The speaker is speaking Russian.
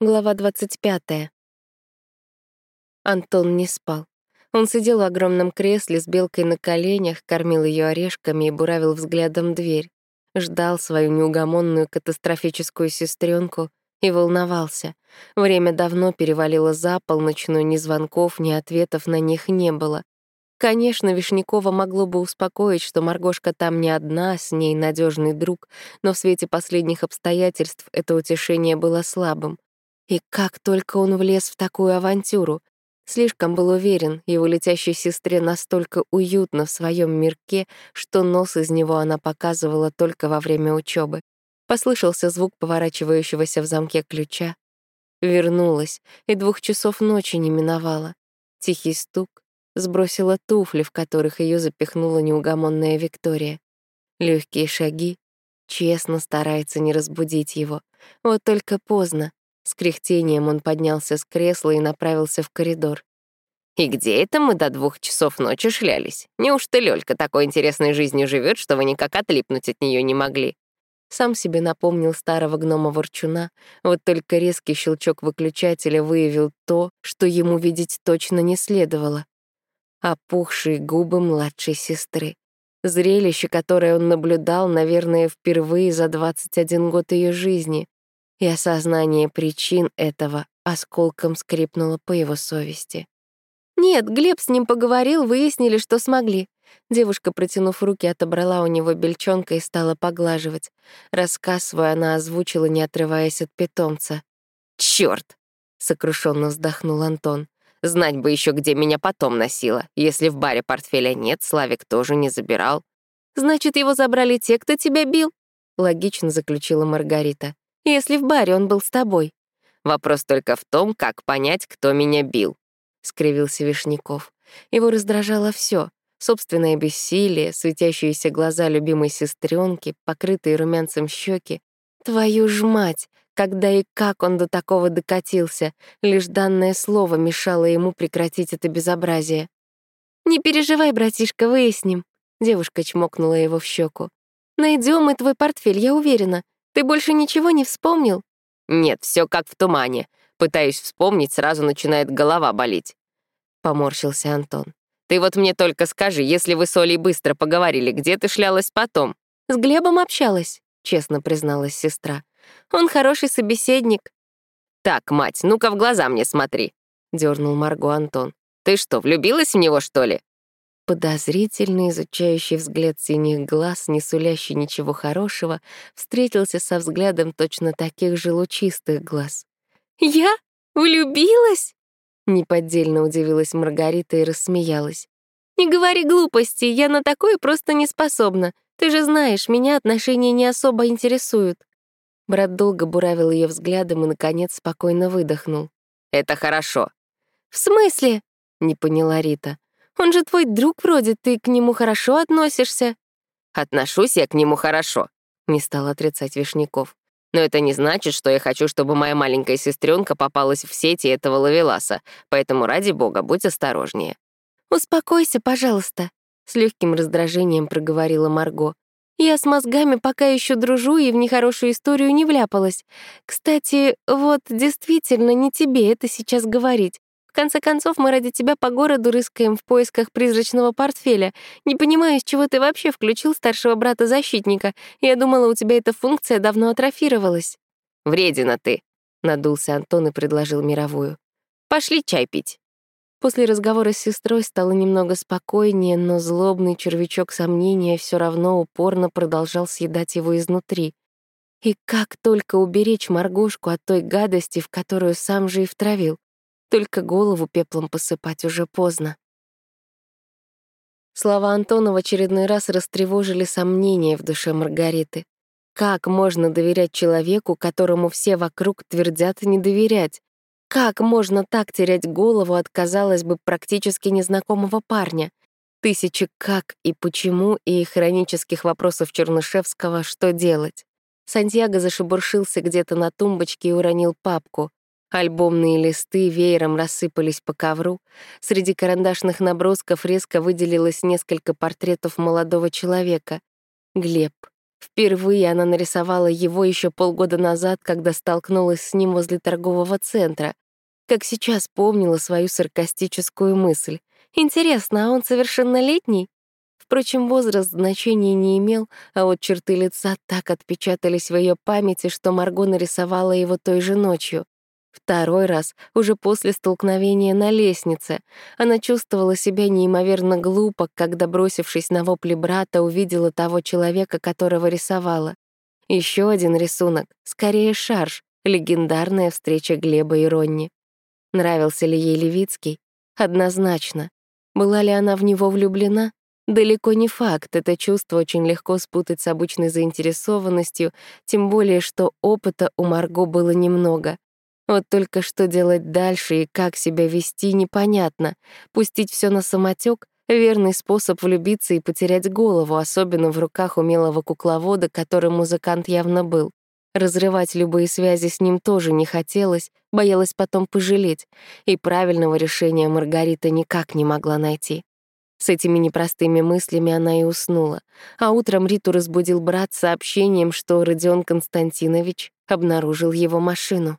Глава 25. Антон не спал. Он сидел в огромном кресле с белкой на коленях, кормил ее орешками и буравил взглядом дверь. Ждал свою неугомонную катастрофическую сестренку и волновался. Время давно перевалило за полночь, но ни звонков, ни ответов на них не было. Конечно, Вишнякова могло бы успокоить, что Маргошка там не одна, с ней надежный друг, но в свете последних обстоятельств это утешение было слабым. И как только он влез в такую авантюру. Слишком был уверен, его летящей сестре настолько уютно в своем мирке, что нос из него она показывала только во время учебы. Послышался звук поворачивающегося в замке ключа. Вернулась, и двух часов ночи не миновала. Тихий стук сбросила туфли, в которых ее запихнула неугомонная Виктория. Легкие шаги, честно старается не разбудить его. Вот только поздно. С кряхтением он поднялся с кресла и направился в коридор. «И где это мы до двух часов ночи шлялись? Неужто Лёлька такой интересной жизнью живет, что вы никак отлипнуть от нее не могли?» Сам себе напомнил старого гнома-ворчуна, вот только резкий щелчок выключателя выявил то, что ему видеть точно не следовало. Опухшие губы младшей сестры. Зрелище, которое он наблюдал, наверное, впервые за 21 год ее жизни и осознание причин этого осколком скрипнуло по его совести. «Нет, Глеб с ним поговорил, выяснили, что смогли». Девушка, протянув руки, отобрала у него бельчонка и стала поглаживать. Рассказ свой она озвучила, не отрываясь от питомца. «Чёрт!» — сокрушенно вздохнул Антон. «Знать бы еще, где меня потом носило. Если в баре портфеля нет, Славик тоже не забирал». «Значит, его забрали те, кто тебя бил?» — логично заключила Маргарита если в баре он был с тобой? Вопрос только в том, как понять, кто меня бил», — скривился Вишняков. Его раздражало все: собственное бессилие, светящиеся глаза любимой сестренки, покрытые румянцем щеки. Твою ж мать! Когда и как он до такого докатился, лишь данное слово мешало ему прекратить это безобразие. «Не переживай, братишка, выясним», — девушка чмокнула его в щеку. Найдем мы твой портфель, я уверена. Ты больше ничего не вспомнил? Нет, все как в тумане. Пытаюсь вспомнить, сразу начинает голова болеть. Поморщился Антон. Ты вот мне только скажи, если вы с Олей быстро поговорили, где ты шлялась потом? С Глебом общалась, честно призналась сестра. Он хороший собеседник. Так, мать, ну-ка в глаза мне смотри, дернул Марго Антон. Ты что, влюбилась в него, что ли? Подозрительный, изучающий взгляд синих глаз, не сулящий ничего хорошего, встретился со взглядом точно таких же лучистых глаз. «Я? Влюбилась?» Неподдельно удивилась Маргарита и рассмеялась. «Не говори глупости, я на такое просто не способна. Ты же знаешь, меня отношения не особо интересуют». Брат долго буравил ее взглядом и, наконец, спокойно выдохнул. «Это хорошо». «В смысле?» — не поняла Рита. Он же твой друг вроде, ты к нему хорошо относишься». «Отношусь я к нему хорошо», — не стал отрицать Вишняков. «Но это не значит, что я хочу, чтобы моя маленькая сестренка попалась в сети этого ловеласа, поэтому, ради бога, будь осторожнее». «Успокойся, пожалуйста», — с легким раздражением проговорила Марго. «Я с мозгами пока еще дружу и в нехорошую историю не вляпалась. Кстати, вот действительно не тебе это сейчас говорить конце концов, мы ради тебя по городу рыскаем в поисках призрачного портфеля. Не понимаю, из чего ты вообще включил старшего брата-защитника. Я думала, у тебя эта функция давно атрофировалась». «Вредина ты», — надулся Антон и предложил мировую. «Пошли чай пить». После разговора с сестрой стало немного спокойнее, но злобный червячок сомнения все равно упорно продолжал съедать его изнутри. И как только уберечь Маргошку от той гадости, в которую сам же и втравил. Только голову пеплом посыпать уже поздно. Слова Антона в очередной раз растревожили сомнения в душе Маргариты. Как можно доверять человеку, которому все вокруг твердят не доверять? Как можно так терять голову от, казалось бы, практически незнакомого парня? Тысячи «как» и «почему» и хронических вопросов Чернышевского «что делать?». Сантьяго зашебуршился где-то на тумбочке и уронил папку. Альбомные листы веером рассыпались по ковру. Среди карандашных набросков резко выделилось несколько портретов молодого человека. Глеб. Впервые она нарисовала его еще полгода назад, когда столкнулась с ним возле торгового центра. Как сейчас помнила свою саркастическую мысль. Интересно, а он совершеннолетний? Впрочем, возраст значения не имел, а вот черты лица так отпечатались в ее памяти, что Марго нарисовала его той же ночью. Второй раз, уже после столкновения на лестнице, она чувствовала себя неимоверно глупо, когда, бросившись на вопли брата, увидела того человека, которого рисовала. Еще один рисунок, скорее шарж, легендарная встреча Глеба и Ронни. Нравился ли ей Левицкий? Однозначно. Была ли она в него влюблена? Далеко не факт, это чувство очень легко спутать с обычной заинтересованностью, тем более, что опыта у Марго было немного. Вот только что делать дальше и как себя вести непонятно. Пустить все на самотек — верный способ влюбиться и потерять голову, особенно в руках умелого кукловода, которым музыкант явно был. Разрывать любые связи с ним тоже не хотелось, боялась потом пожалеть, и правильного решения Маргарита никак не могла найти. С этими непростыми мыслями она и уснула, а утром Риту разбудил брат сообщением, что Родион Константинович обнаружил его машину.